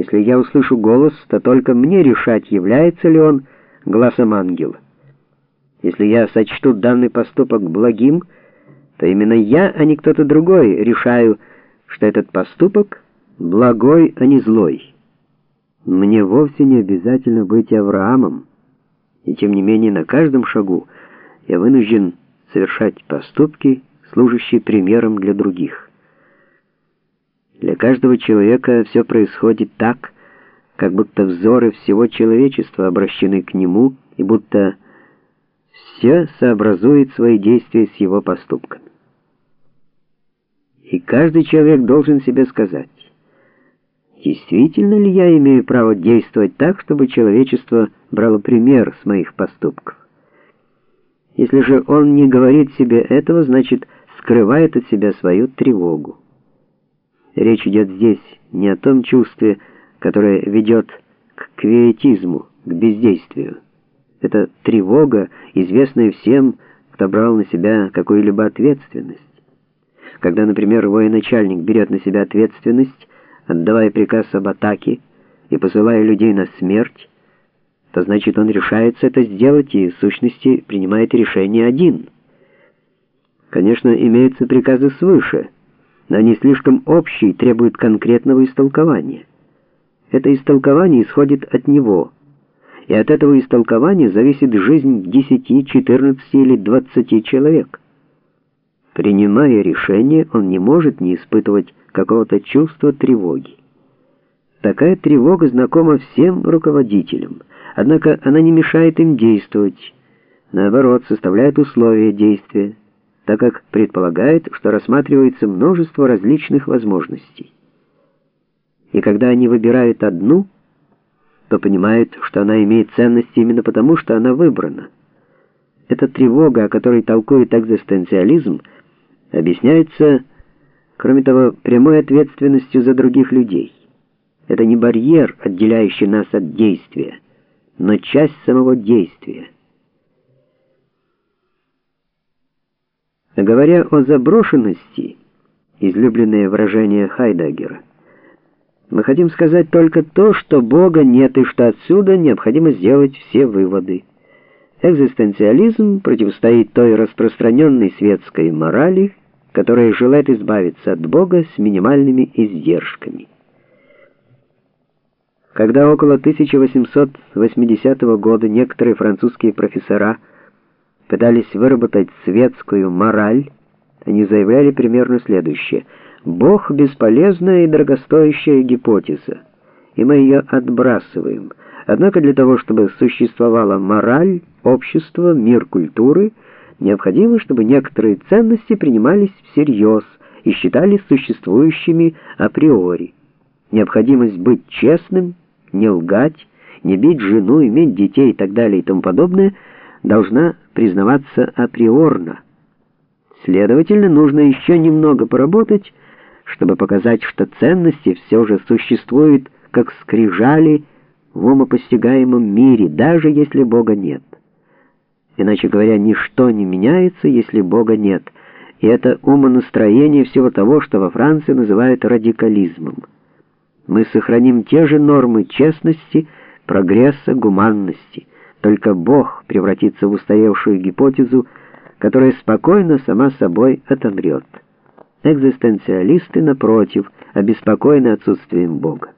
Если я услышу голос, то только мне решать, является ли он глазом ангела. Если я сочту данный поступок благим, то именно я, а не кто-то другой, решаю, что этот поступок благой, а не злой. Мне вовсе не обязательно быть Авраамом, и тем не менее на каждом шагу я вынужден совершать поступки, служащие примером для других. Для каждого человека все происходит так, как будто взоры всего человечества обращены к нему, и будто все сообразует свои действия с его поступками. И каждый человек должен себе сказать, действительно ли я имею право действовать так, чтобы человечество брало пример с моих поступков. Если же он не говорит себе этого, значит, скрывает от себя свою тревогу. Речь идет здесь не о том чувстве, которое ведет к квиетизму, к бездействию. Это тревога, известная всем, кто брал на себя какую-либо ответственность. Когда, например, военачальник берет на себя ответственность, отдавая приказ об атаке и посылая людей на смерть, то значит он решается это сделать и, в сущности, принимает решение один. Конечно, имеются приказы свыше — но они слишком общие и требуют конкретного истолкования. Это истолкование исходит от него, и от этого истолкования зависит жизнь 10, 14 или 20 человек. Принимая решение, он не может не испытывать какого-то чувства тревоги. Такая тревога знакома всем руководителям, однако она не мешает им действовать, наоборот, составляет условия действия так как предполагает, что рассматривается множество различных возможностей. И когда они выбирают одну, то понимают, что она имеет ценность именно потому, что она выбрана. Эта тревога, о которой толкует экзистенциализм, объясняется, кроме того, прямой ответственностью за других людей. Это не барьер, отделяющий нас от действия, но часть самого действия. Говоря о заброшенности, излюбленное выражение Хайдеггера, мы хотим сказать только то, что Бога нет и что отсюда необходимо сделать все выводы. Экзистенциализм противостоит той распространенной светской морали, которая желает избавиться от Бога с минимальными издержками. Когда около 1880 года некоторые французские профессора – пытались выработать светскую мораль, они заявляли примерно следующее. Бог — бесполезная и дорогостоящая гипотеза, и мы ее отбрасываем. Однако для того, чтобы существовала мораль, общество, мир культуры, необходимо, чтобы некоторые ценности принимались всерьез и считались существующими априори. Необходимость быть честным, не лгать, не бить жену, иметь детей и так далее и тому подобное — должна признаваться априорно. Следовательно, нужно еще немного поработать, чтобы показать, что ценности все же существуют как скрижали в умопостигаемом мире, даже если Бога нет. Иначе говоря, ничто не меняется, если Бога нет, и это умонастроение всего того, что во Франции называют радикализмом. Мы сохраним те же нормы честности, прогресса, гуманности. Только Бог превратится в устоявшую гипотезу, которая спокойно сама собой отомрет. Экзистенциалисты, напротив, обеспокоены отсутствием Бога.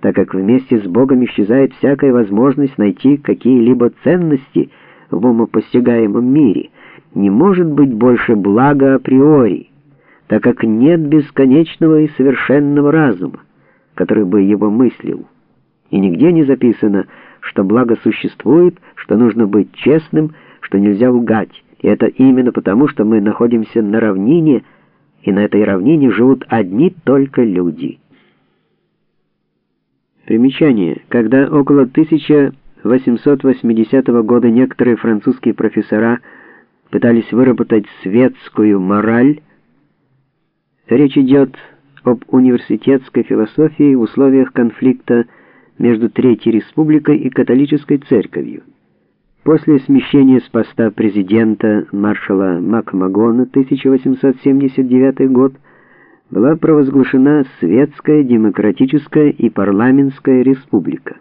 Так как вместе с Богом исчезает всякая возможность найти какие-либо ценности в умопостигаемом мире, не может быть больше блага априори, так как нет бесконечного и совершенного разума, который бы его мыслил. И нигде не записано, что благо существует, что нужно быть честным, что нельзя лгать. И это именно потому, что мы находимся на равнине, и на этой равнине живут одни только люди. Примечание. Когда около 1880 года некоторые французские профессора пытались выработать светскую мораль, речь идет об университетской философии в условиях конфликта между Третьей Республикой и католической церковью. После смещения с поста президента маршала Макмагона 1879 год была провозглашена светская, демократическая и парламентская республика.